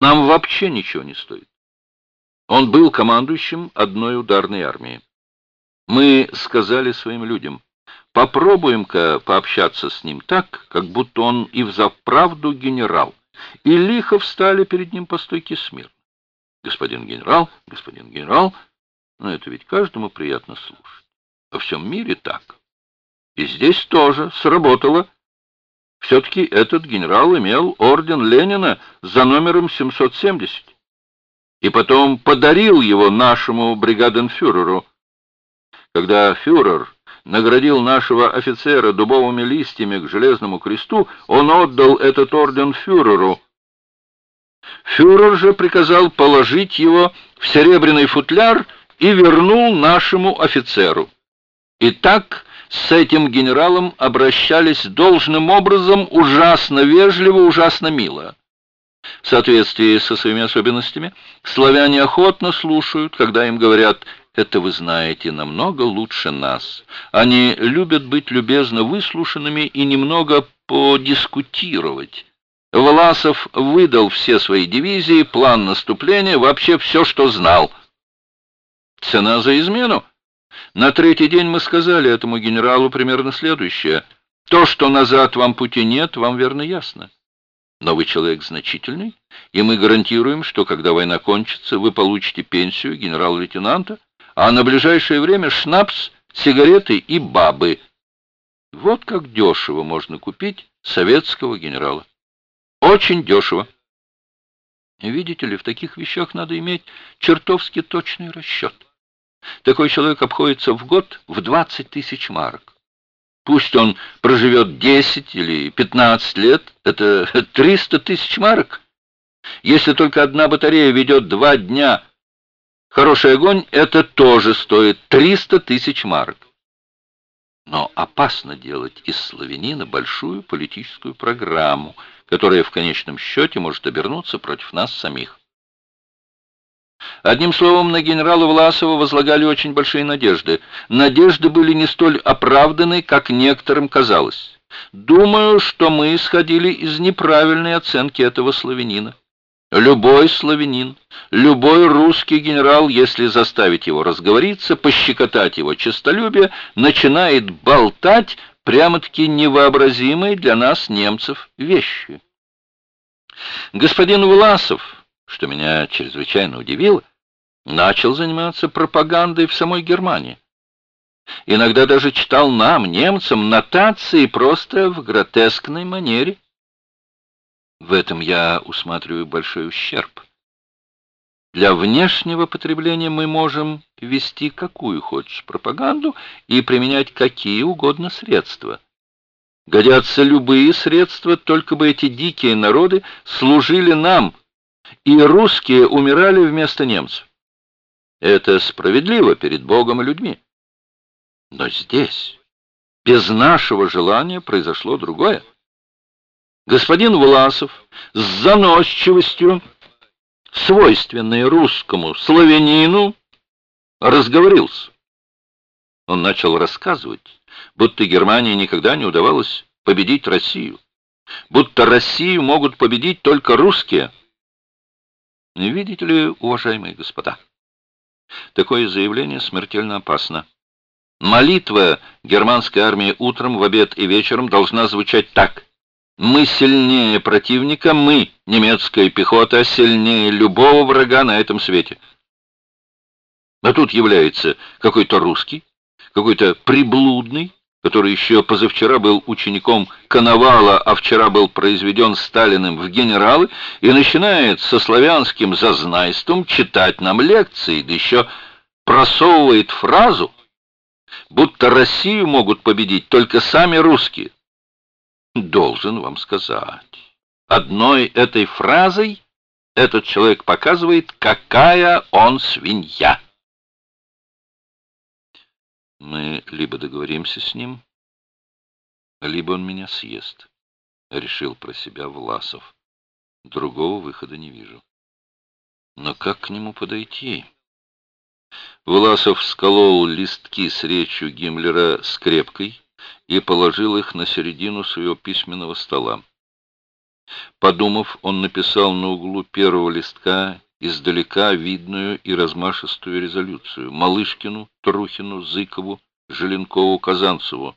нам вообще ничего не стоит. Он был командующим одной ударной армии. Мы сказали своим людям, попробуем-ка пообщаться с ним так, как будто он и взаправду генерал. И лихо встали перед ним по стойке смирно. Господин генерал, господин генерал, но это ведь каждому приятно слушать. Во всем мире так. И здесь тоже сработало. Все-таки этот генерал имел орден Ленина за номером 770. И потом подарил его нашему бригаденфюреру. Когда фюрер наградил нашего офицера дубовыми листьями к железному кресту, он отдал этот орден фюреру. Фюрер же приказал положить его в серебряный футляр и вернул нашему офицеру. И так с этим генералом обращались должным образом ужасно вежливо, ужасно мило. В соответствии со своими особенностями, славяне охотно слушают, когда им говорят «это вы знаете намного лучше нас». Они любят быть любезно выслушанными и немного подискутировать. Власов выдал все свои дивизии, план наступления, вообще все, что знал. Цена за измену? На третий день мы сказали этому генералу примерно следующее. То, что назад вам пути нет, вам верно ясно. Но вы человек значительный, и мы гарантируем, что когда война кончится, вы получите пенсию генерал-лейтенанта, а на ближайшее время шнапс, сигареты и бабы. Вот как дешево можно купить советского генерала. Очень дешево. Видите ли, в таких вещах надо иметь чертовски точный расчет. Такой человек обходится в год в 20 тысяч марок. Пусть он проживет 10 или 15 лет, это 300 тысяч марок. Если только одна батарея ведет два дня хороший огонь, это тоже стоит 300 тысяч марок. Но опасно делать из славянина большую политическую программу, которая в конечном счете может обернуться против нас самих. Одним словом, на генерала Власова возлагали очень большие надежды. Надежды были не столь оправданы, как некоторым казалось. Думаю, что мы исходили из неправильной оценки этого славянина. Любой славянин, любой русский генерал, если заставить его разговориться, пощекотать его честолюбие, начинает болтать прямо-таки невообразимые для нас, немцев, вещи. Господин Власов что меня чрезвычайно удивило, начал заниматься пропагандой в самой Германии. Иногда даже читал нам, немцам, нотации просто в гротескной манере. В этом я усматриваю большой ущерб. Для внешнего потребления мы можем вести какую хочешь пропаганду и применять какие угодно средства. Годятся любые средства, только бы эти дикие народы служили нам, и русские умирали вместо немцев. Это справедливо перед Богом и людьми. Но здесь, без нашего желания, произошло другое. Господин Власов с заносчивостью, свойственной русскому славянину, разговорился. Он начал рассказывать, будто Германии никогда не удавалось победить Россию, будто Россию могут победить только русские – Видите ли, уважаемые господа, такое заявление смертельно опасно. Молитва германской армии утром, в обед и вечером должна звучать так. Мы сильнее противника, мы, немецкая пехота, сильнее любого врага на этом свете. А тут является какой-то русский, какой-то приблудный, который еще позавчера был учеником Коновала, а вчера был произведен Сталиным в генералы, и начинает со славянским зазнайством читать нам лекции, да еще просовывает фразу, будто Россию могут победить только сами русские. Должен вам сказать, одной этой фразой этот человек показывает, какая он свинья. Мы либо договоримся с ним, либо он меня съест, — решил про себя Власов. Другого выхода не вижу. Но как к нему подойти? Власов сколол листки с речью Гиммлера скрепкой и положил их на середину своего письменного стола. Подумав, он написал на углу первого листка издалека видную и размашистую резолюцию Малышкину, Трухину, Зыкову, Желенкову, Казанцеву.